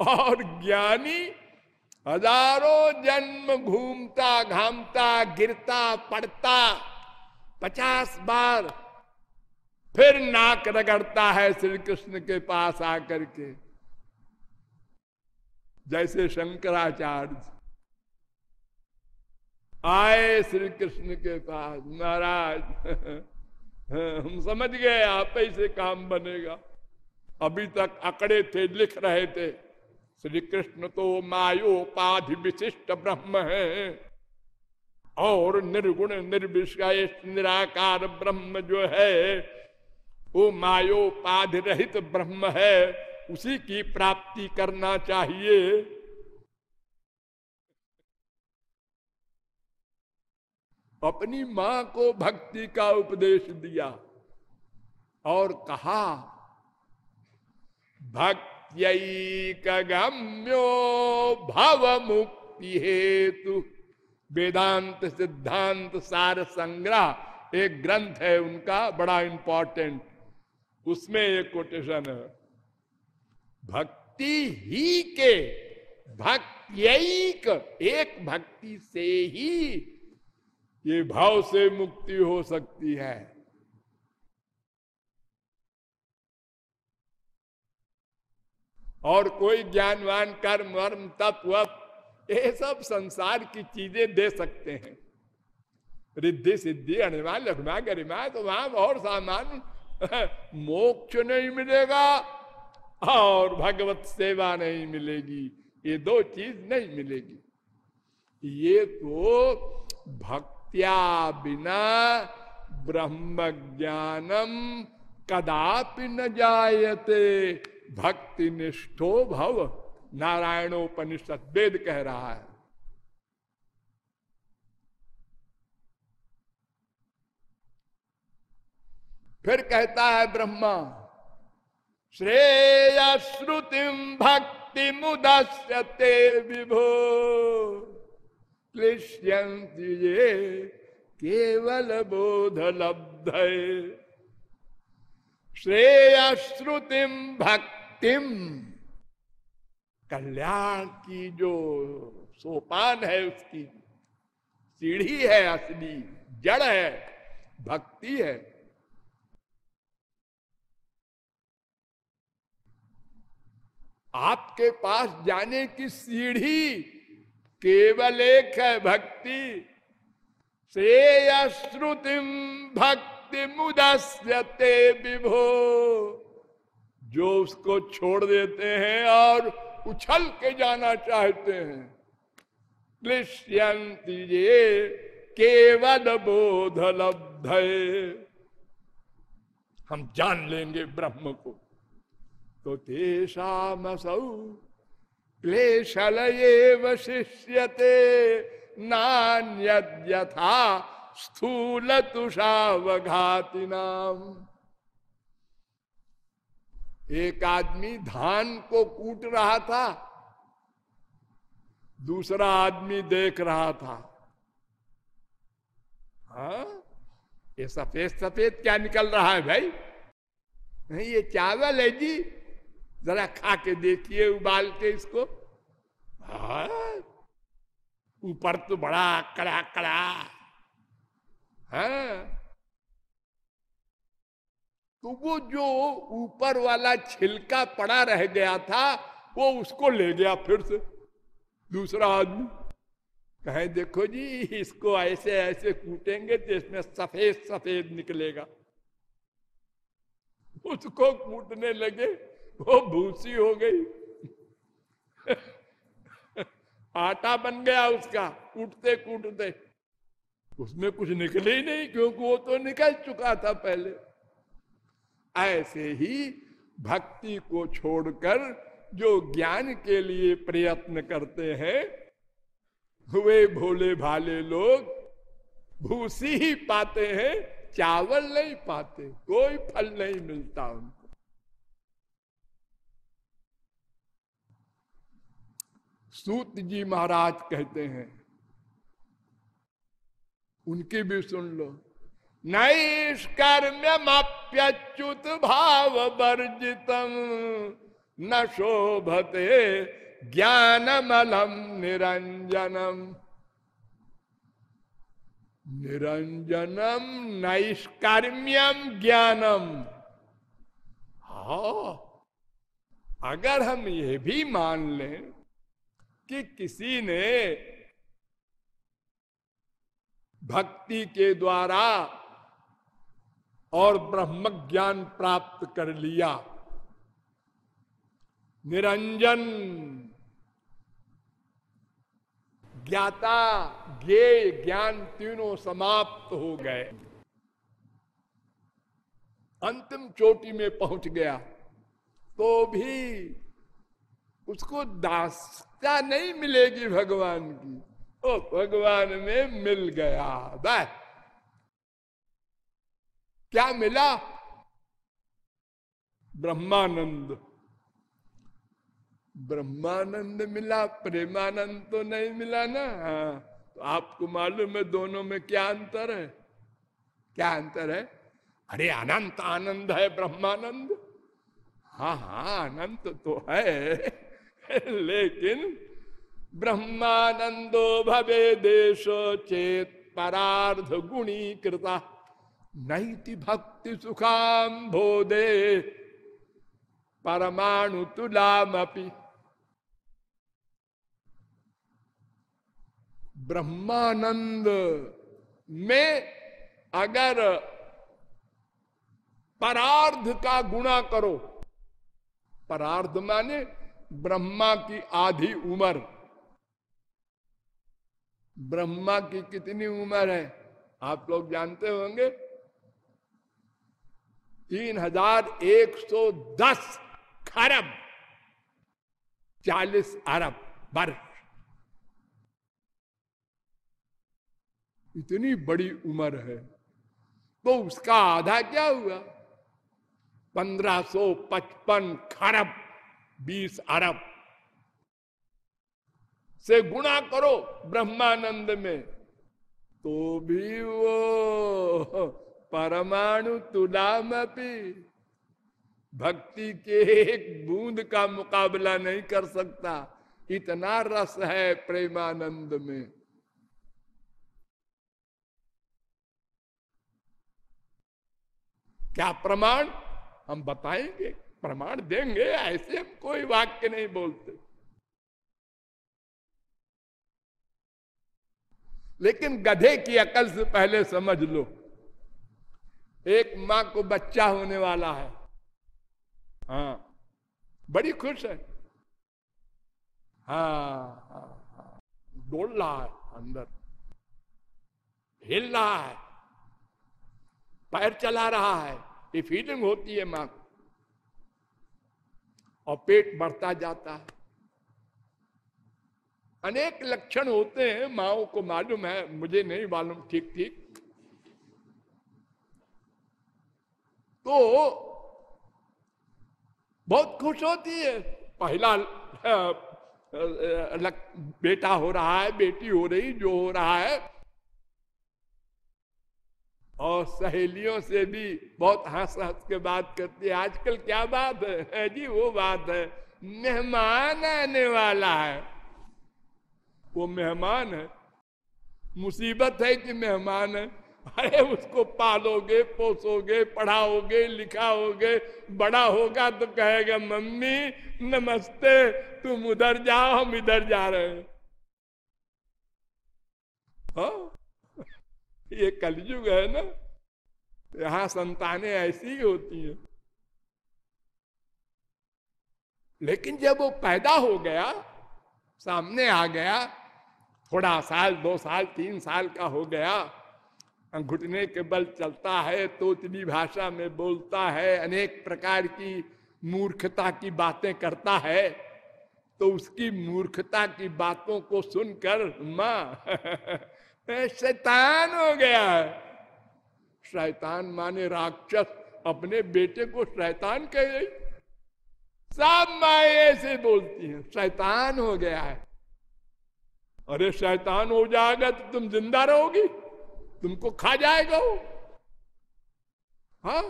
और ज्ञानी हज़ारों जन्म घूमता घामता, गिरता, पड़ता, पचास बार फिर नाक रगड़ता है श्री कृष्ण के पास आकर के। जैसे शंकराचार्य आए श्री कृष्ण के पास, महाराज, हम समझ गए, आप ही से काम बनेगा। अभी तक अकड़े थे, लिख रहे थे। श्री कृष्ण तो मायोपाधि विशिष्ट ब्रह्म है। और निर्गुण निर्विषय निराकार ब्रह्म जो है, वो मायोपाधि रहित ब्रह्म है। उसी की प्राप्ति करना चाहिए। अपनी माँ को भक्ति का उपदेश दिया और कहा, भक्त्यैकगम्यो भव मुक्ति हेतु वेदांत, सिद्धांत, सार संग्रह, एक ग्रंथ है उनका, बड़ा इंपॉर्टेंट उसमें एक कोटेशन है। भक्ति ही के भक्त्यक एक भक्ति से ही ये भाव से मुक्ति हो सकती है। और कोई ज्ञानवान, कर्म, वर्म, तत्व, ये सब संसार की चीज़ें दे सकते हैं। रिद्धि, सिद्धि अनिमा लघुमा गरिमा तो वहाँ और सामान, मोक्ष नहीं मिलेगा। और भगवत सेवा नहीं मिलेगी, ये दो चीज़ नहीं मिलेगी। ये तो भक्त्या बिना ब्रह्म ज्ञानम कदापि न जायते। भक्ति निष्ठो भव। नारायणोपनिषद वेद कह रहा है। फिर कहता है ब्रह्मा श्रेय श्रुति भक्ति मुदस्यते विभो। क्लिश्यंति ये केवल बोध लब्ध श्रेय श्रुतिम भक्तिम कल्याण की जो सोपान है उसकी सीढ़ी है असली, जड़ है, भक्ति है। आपके पास जाने की सीढ़ी केवल एक है भक्ति। श्रेय श्रुतिम भक्ति मुदस्यते विभो। जो उसको छोड़ देते हैं और उछल के जाना चाहते हैं क्लिश्यंती केवल बोध लब्ध हम जान लेंगे ब्रह्म को। तो तेषामसौ क्लेशल शिष्यते नान्यथा स्थूल तुषावघाति नाम एक आदमी धान को कूट रहा था, दूसरा आदमी देख रहा था। हा? ये सफ़ेद सफ़ेद क्या निकल रहा है भाई? नहीं, ये चावल है जी। जरा खा के देखिए उबाल के इसको ऊपर तो बड़ा कड़ा कड़ा। है। तो वो जो ऊपर वाला छिलका पड़ा रह गया था, वो उसको ले गया फिर से। दूसरा आदमी कहे, देखो जी, इसको ऐसे ऐसे कूटेंगे तो इसमें सफ़ेद सफ़ेद निकलेगा। उसको कूटने लगे। वो भूसी हो गई। आटा बन गया उसका, कूटते कूटते। उसमें कुछ निकले ही नहीं, क्योंकि वो तो निकल चुका था पहले। ऐसे ही भक्ति को छोड़कर जो ज्ञान के लिए प्रयत्न करते हैं, वे भोले भाले लोग भूसी ही पाते हैं, चावल नहीं पाते, कोई फल नहीं मिलता उनको। सूत जी महाराज कहते हैं, उनकी भी सुन लो। नैष्कर्म्यप्यच्युत भाव वर्जितम न शोभते ज्ञानमलम निरंजनम निरंजनम नैष्कर्म्यम ज्ञानम। हा, अगर हम ये भी मान लें कि किसी ने भक्ति के द्वारा और ब्रह्म ज्ञान प्राप्त कर लिया। निरंजन, ज्ञाता ज्ञे ज्ञान तीनों समाप्त हो गए। अंतिम चोटी में पहुँच गया। तो भी उसको दासता नहीं मिलेगी भगवान की। ओ, भगवान में मिल गया। बस। क्या मिला? ब्रह्मानंद। ब्रह्मानंद मिला, प्रेमानंद तो नहीं मिला ना। हाँ तो आपको मालूम है दोनों में क्या अंतर है? क्या अंतर है? अरे, अनंत आनंद है ब्रह्मानंद। हाँ हाँ अनंत तो है। <laughs> लेकिन ब्रह्मानंदो भवे देश चेत परार्ध गुणी कृता। नैति भक्ति सुखाम बोधे। परमाणु तुलामपी। ब्रह्मानंद में अगर परार्ध का गुणा करो, परार्ध माने ब्रह्मा की आधी उम्र। ब्रह्मा की कितनी उम्र है? आप लोग जानते होंगे। तीन हज़ार एक सौ दस खरब। चालीस अरब वर्ष। इतनी बड़ी उम्र है। तो उसका आधा क्या हुआ? पंद्रह सो पचपन खरब। बीस अरब। से गुणा करो ब्रह्मानंद में तो भी वो परमाणु तुलामपी भक्ति के एक बूंद का मुकाबला नहीं कर सकता। इतना रस है प्रेमानंद में। क्या प्रमाण हम बताएँगे? प्रमाण देंगे ऐसे हम कोई वाक्य नहीं बोलते। लेकिन गधे की अकल से पहले समझ लो एक माँ को बच्चा होने वाला है। हाँ बड़ी खुश है। हाँ, हाँ, हाँ दौड़ रहा है अंदर। हिल रहा है। पैर चला रहा है। ये फीलिंग होती है माँ को। और पेट बढ़ता जाता है। अनेक लक्षण होते हैं, माओ को मालूम है, मुझे नहीं मालूम ठीक ठीक। तो बहुत खुश होती है। पहला बेटा हो रहा है, बेटी हो रही, जो हो रहा है और सहेलियों से भी बहुत हंस हंस के बात करती है। आजकल क्या बात है, जी वो बात है। मेहमान आने वाला है। वो मेहमान है। मुसीबत है कि मेहमान है। अरे उसको पालोगे पोसोगे पढ़ाओगे लिखाओगे बड़ा होगा तो कहेगा मम्मी नमस्ते तुम उधर जाओ हम इधर जा रहे हैं। हाँ? ये कलयुग है ना? यहाँ संतानें ऐसी ही होती हैं। लेकिन जब वो पैदा हो गया, सामने आ गया, थोड़ा साल, दो साल, तीन साल का हो गया, घुटने के बल चलता है तोतली भाषा में बोलता है, अनेक प्रकार की मूर्खता की बातें करता है तो उसकी मूर्खता की बातों को सुनकर माँ <laughs> शैतान हो गया। है शैतान माने राक्षस अपने बेटे को शैतान कह गई सब माए ऐसे बोलती हैं, शैतान हो गया है। अरे शैतान हो जाएगा तो तुम ज़िंदा रहोगी। तुमको खा जाएगा वो। हाँ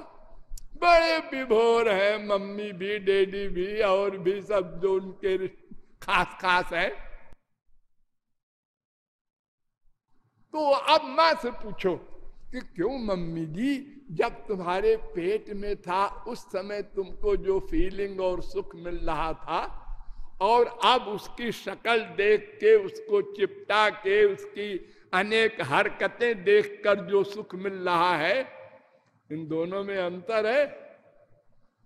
बड़े विभोर है, मम्मी भी, डैडी भी, और भी सब जो उनके खास खास है। तो अब माँ से पूछो कि क्यों मम्मी जी, जब तुम्हारे पेट में था, उस समय तुमको जो फीलिंग और सुख मिल रहा था, और अब उसकी शक्ल देख के, उसको चिपटा के, उसकी अनेक हरकतें देखकर जो सुख मिल रहा है, इन दोनों में अंतर है?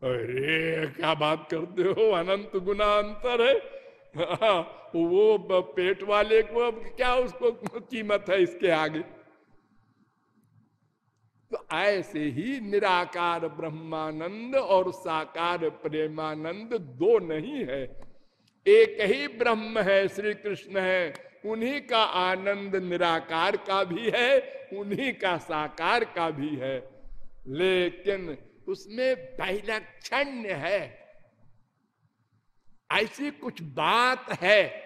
अरे, क्या बात करते हो? अनंत गुना अंतर है। वो पेट वाले को क्या उसको कीमत है इसके आगे? तो ऐसे ही निराकार ब्रह्मानंद और साकार प्रेमानंद दो नहीं है। एक ही ब्रह्म है श्री कृष्ण है, उन्हीं का आनंद निराकार का भी है, उन्हीं का साकार का भी है। लेकिन उसमें वैलक्षण है। ऐसी कुछ बात है?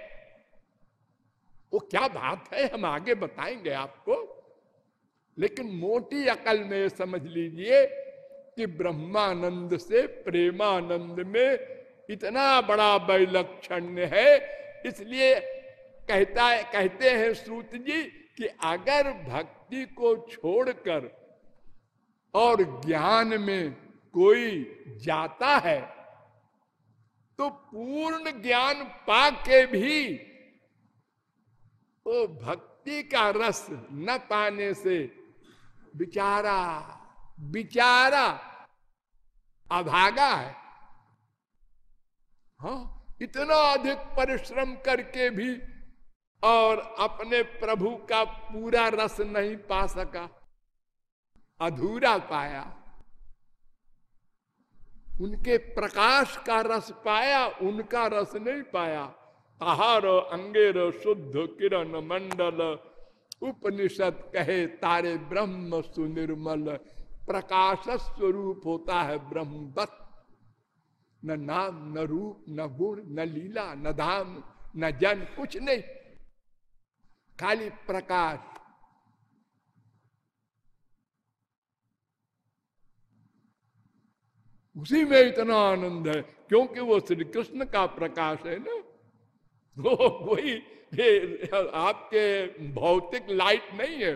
वो क्या बात है? हम आगे बताएँगे आपको। लेकिन मोटी अकल में समझ लीजिए कि ब्रह्मानंद से प्रेमानंद में इतना बड़ा वैलक्षण है। इसलिए कहता है, कहते हैं सूत जी कि अगर भक्ति को छोड़कर और ज्ञान में कोई जाता है तो पूर्ण ज्ञान पाके भी वो भक्ति का रस न पाने से बिचारा बिचारा अभागा है। हाँ इतना अधिक परिश्रम करके भी और अपने प्रभु का पूरा रस नहीं पा सका, अधूरा पाया। उनके प्रकाश का रस पाया, उनका रस नहीं पाया। आहार अंगेर शुद्ध किरण मंडल, उपनिषद कहे तारे ब्रह्म सुनिर्मल, प्रकाश स्वरूप होता है ब्रह्मवत। न नाम, न रूप, न गुण, न लीला, न धाम, न जन, कुछ नहीं। खाली प्रकाश उसी में इतना आनंद है, क्योंकि वो श्री कृष्ण का प्रकाश है ना। वो कोई आपके भौतिक लाइट नहीं है।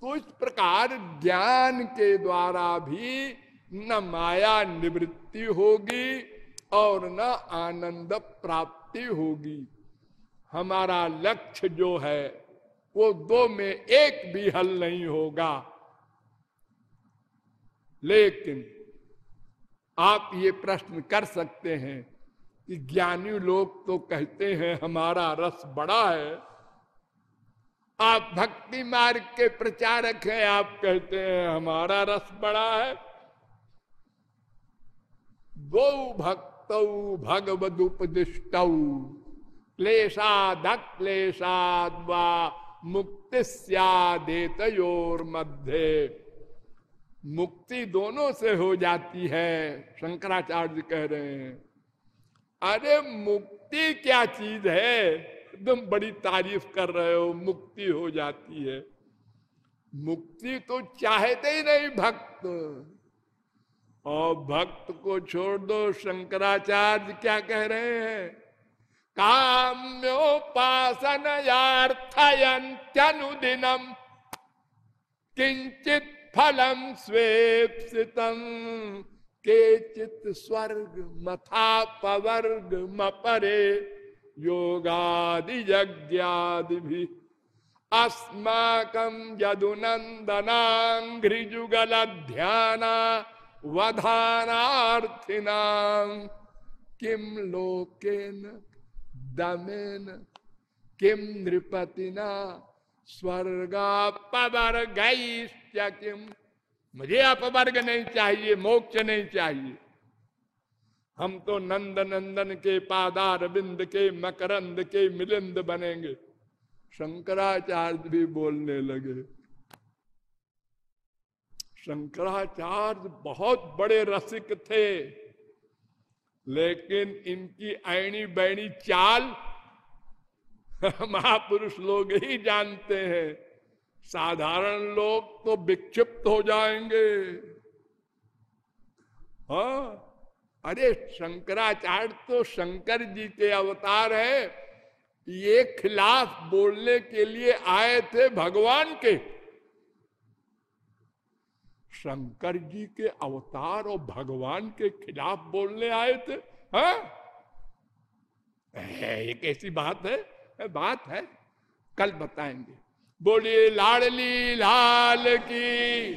तो इस प्रकार ज्ञान के द्वारा भी न माया निवृत्ति होगी और न आनंद प्राप्ति होगी। हमारा लक्ष्य जो है, वो दो में एक भी हल नहीं होगा। लेकिन आप ये प्रश्न कर सकते हैं कि ज्ञानी लोग तो कहते हैं हमारा रस बड़ा है। आप भक्ति मार्ग के प्रचारक हैं, आप कहते हैं हमारा रस बड़ा है। गौ भक्त भगवद भगवदुपदिष्ट क्लेशाद क्लेशाद मुक्ति सदेतोर मध्य मुक्ति दोनों से हो जाती है, शंकराचार्य कह रहे हैं। अरे मुक्ति क्या चीज़ है? एकदम बड़ी तारीफ़ कर रहे हो, मुक्ति हो जाती है। मुक्ति तो चाहते ही नहीं भक्त। और भक्त को छोड़ दो, शंकराचार्य क्या कह रहे हैं? काम्योपासन यार्थयंत्यनुदिनम किंचित फलम स्वेप्सितम। के चित स्वर्ग मथा पवर्ग मपरे योगादि यज्ञादि भी यदुनंदनाघ्रिजुगल ध्यान वधानार्थिना। किम लोकेन दमेन किम नृपतिना स्वर्गा पवर्ग किम मुझे अपवर्ग नहीं चाहिए, मोक्ष नहीं चाहिए। हम तो नंद नंदन के पादार बिंद के मकरंद के मिलिंद बनेंगे। शंकराचार्य भी बोलने लगे। शंकराचार्य बहुत बड़े रसिक थे, लेकिन इनकी ऐणी बैणी चाल <laughs> महापुरुष लोग ही जानते हैं। साधारण लोग तो विक्षिप्त हो जाएँगे। हाँ? अरे शंकराचार्य तो शंकर जी के अवतार है। ये खिलाफ बोलने के लिए आए थे भगवान के। शंकर जी के अवतार और भगवान के खिलाफ बोलने आए थे, हा? एक ऐसी बात है बात है, कल बताएँगे। बोलिए लाडली लाल की।